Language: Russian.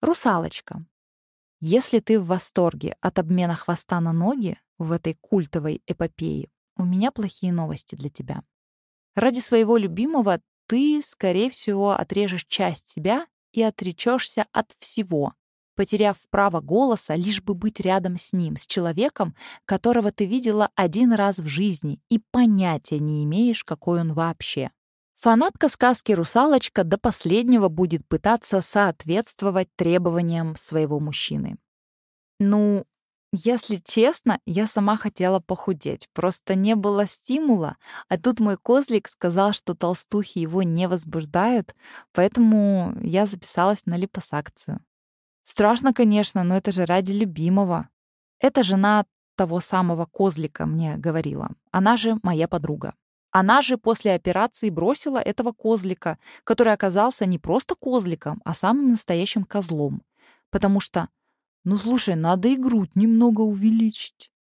Русалочка. Если ты в восторге от обмена хвоста на ноги в этой культовой эпопее, у меня плохие новости для тебя. Ради своего любимого ты, скорее всего, отрежешь часть себя и отречешься от всего, потеряв право голоса, лишь бы быть рядом с ним, с человеком, которого ты видела один раз в жизни и понятия не имеешь, какой он вообще. Фанатка сказки «Русалочка» до последнего будет пытаться соответствовать требованиям своего мужчины. Ну, если честно, я сама хотела похудеть, просто не было стимула, а тут мой козлик сказал, что толстухи его не возбуждают, поэтому я записалась на липосакцию. Страшно, конечно, но это же ради любимого. Эта жена того самого козлика мне говорила. Она же моя подруга. Она же после операции бросила этого козлика, который оказался не просто козликом, а самым настоящим козлом. Потому что, ну слушай, надо и грудь немного увеличить.